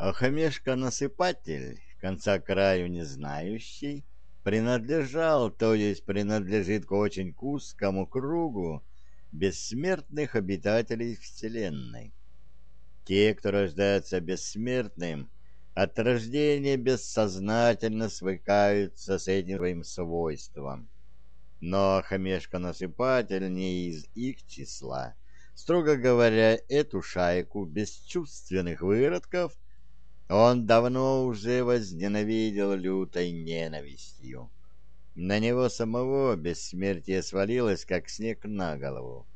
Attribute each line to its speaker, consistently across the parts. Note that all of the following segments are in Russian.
Speaker 1: Охомешка-насыпатель, конца краю не знающий, принадлежал, то есть принадлежит к очень узкому кругу бессмертных обитателей Вселенной. Те, кто рождается бессмертным, от рождения бессознательно свыкаются с этим своим свойством. Но хомешка-насыпатель не из их числа. Строго говоря, эту шайку бесчувственных выродков он давно уже возненавидел лютой ненавистью. На него самого бессмертие свалилось, как снег на голову.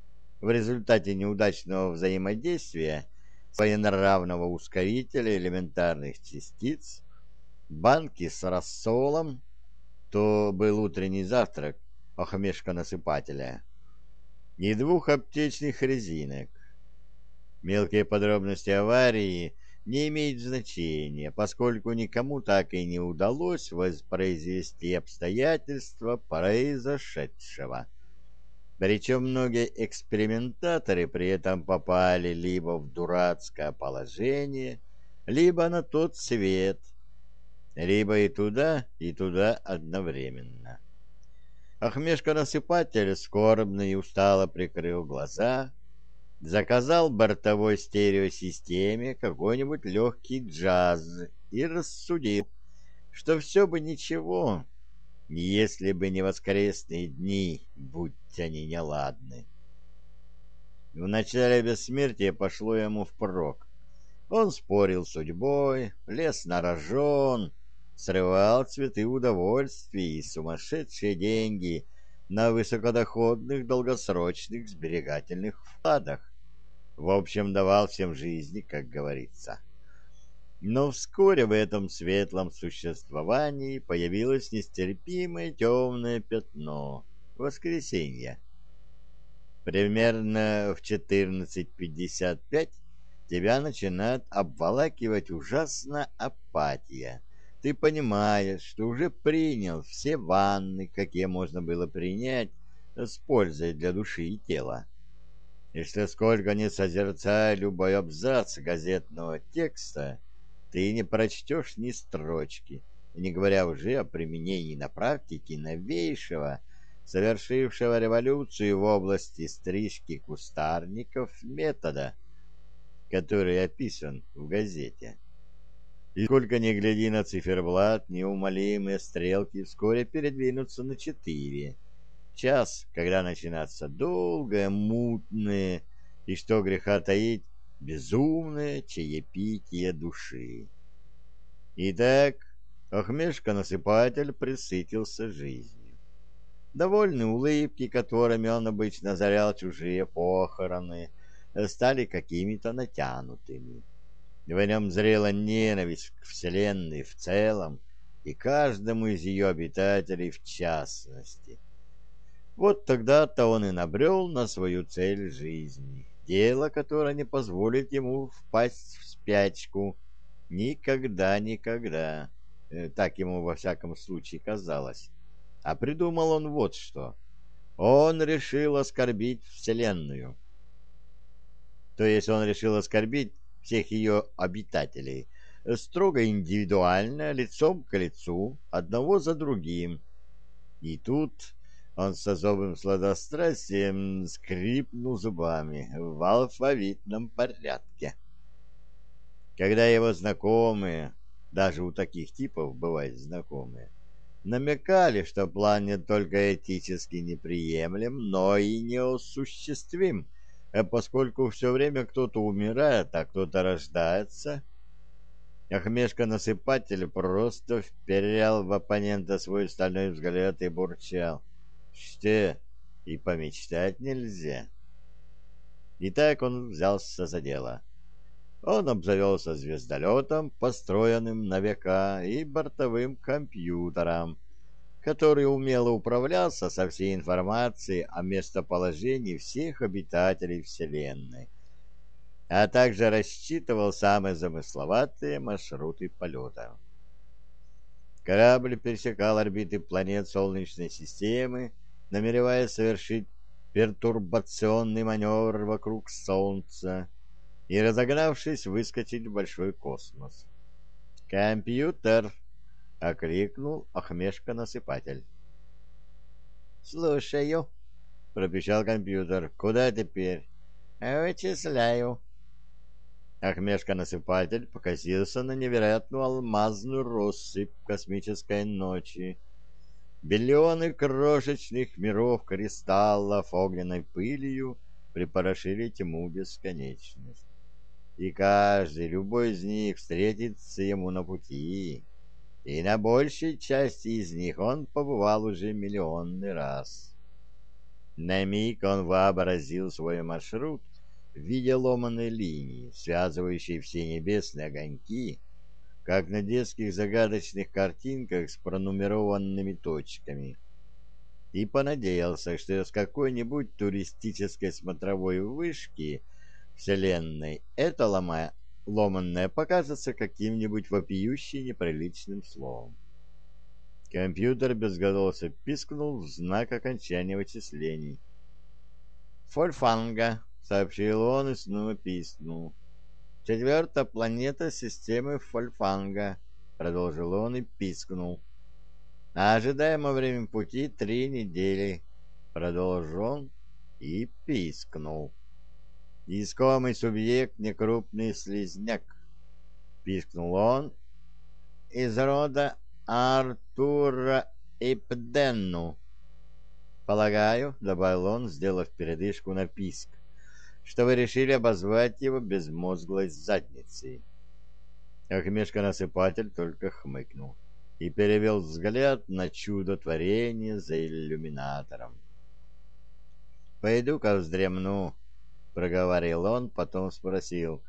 Speaker 1: В результате неудачного взаимодействия своенравного ускорителя элементарных частиц, банки с рассолом, то был утренний завтрак охмешка-насыпателя, и двух аптечных резинок. Мелкие подробности аварии не имеют значения, поскольку никому так и не удалось воспроизвести обстоятельства произошедшего. Причем многие экспериментаторы при этом попали либо в дурацкое положение, либо на тот свет, либо и туда, и туда одновременно. Ахмешка-насыпатель скорбно и устало прикрыл глаза, заказал бортовой стереосистеме какой-нибудь легкий джаз и рассудил, что все бы ничего, если бы не воскресные дни, будь они неладны. В начале бессмертия пошло ему впрок. Он спорил с судьбой, лез на рожон, срывал цветы удовольствий и сумасшедшие деньги на высокодоходных долгосрочных сберегательных вкладах. В общем, давал всем жизни, как говорится. Но вскоре в этом светлом существовании появилось нестерпимое темное пятно — воскресенье. Примерно в 14.55 тебя начинает обволакивать ужасная апатия. Ты понимаешь, что уже принял все ванны, какие можно было принять с пользой для души и тела. И что сколько не созерцая любой абзац газетного текста, ты не прочтешь ни строчки, не говоря уже о применении на практике новейшего, совершившего революцию в области стрижки кустарников метода, который описан в газете. И сколько ни гляди на циферблат, неумолимые стрелки вскоре передвинутся на четыре. Час, когда начинается долгое, мутное, и что греха таить, безумное чаепитие души. Итак, Охмешка-насыпатель присытился жизнью. Довольные улыбки, которыми он обычно озарял чужие похороны, стали какими-то натянутыми. В нем зрела ненависть к Вселенной в целом и каждому из ее обитателей в частности. Вот тогда-то он и набрел на свою цель жизни дело, которое не позволит ему впасть в спячку. Никогда, никогда. Э, так ему во всяком случае казалось. А придумал он вот что. Он решил оскорбить Вселенную. То есть он решил оскорбить всех ее обитателей, строго индивидуально, лицом к лицу, одного за другим. И тут он с особым сладострастием скрипнул зубами в алфавитном порядке. Когда его знакомые, даже у таких типов бывают знакомые, намекали, что план не только этически неприемлем, но и неосуществим, поскольку все время кто-то умирает, а кто-то рождается, Ахмешка-насыпатель просто вперял в оппонента свой стальной взгляд и бурчал — что и помечтать нельзя. И так он взялся за дело. Он обзавелся звездолетом, построенным на века, и бортовым компьютером, который умело управлялся со всей информацией о местоположении всех обитателей Вселенной, а также рассчитывал самые замысловатые маршруты полета. Корабль пересекал орбиты планет Солнечной системы, намереваясь совершить пертурбационный маневр вокруг Солнца и, разогнавшись, выскочить в большой космос. «Компьютер!» — окликнул Ахмешка-насыпатель.
Speaker 2: «Слушаю», — пропищал компьютер. «Куда теперь?» «Вычисляю».
Speaker 1: Ахмешка-насыпатель покосился на невероятную алмазную россыпь космической ночи. Биллионы крошечных миров кристаллов огненной пылью припорошили тьму бесконечность. И каждый, любой из них встретится ему на пути, и на большей части из них он побывал уже миллионный раз. На миг он вообразил свой маршрут в виде ломаной линии, связывающей все небесные огоньки, как на детских загадочных картинках с пронумерованными точками, и понадеялся, что с какой-нибудь туристической смотровой вышки Вселенной эта лома... ломанная покажется каким-нибудь вопиющим неприличным словом. Компьютер без голоса пискнул в знак окончания вычислений.
Speaker 2: «Фольфанга», — сообщил он и снова пискнул. «Четвертая планета системы Фольфанга», — продолжил он и пискнул. «А ожидаемо время пути три недели», — продолжил и пискнул. «Искомый субъект — некрупный слизняк», — пискнул он, — «из рода Артура Ипденну. Полагаю, — добавил он, сделав передышку на писк, — что вы решили обозвать его безмозглой задницей. Ахмешка-насыпатель только хмыкнул и перевел взгляд на чудо творения за иллюминатором. «Пойду-ка вздремну», — проговорил он, потом спросил,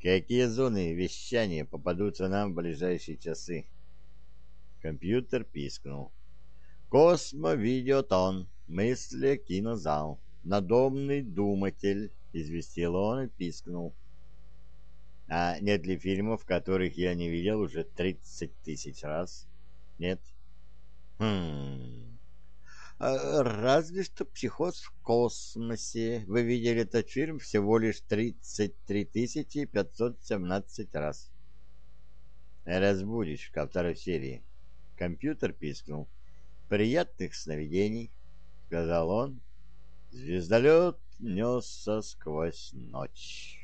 Speaker 2: «какие зоны вещания попадутся нам в ближайшие часы?» Компьютер пискнул. «Космо-видеотон. Мысли кинозал. Надомный думатель», — известил он и пискнул. «А нет ли фильмов, которых я не видел уже тридцать тысяч раз?» «Нет». «Хм...» а «Разве что «Психоз в космосе». Вы видели этот фильм всего лишь тридцать три тысячи пятьсот семнадцать раз. Разбудишь ко второй серии. Компьютер пискнул. «Приятных сновидений», — сказал он. Звездолет несся сквозь ночь.